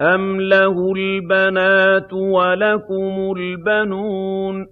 أَمْ لَهُ الْبَنَاتُ وَلَكُمُ الْبَنُونَ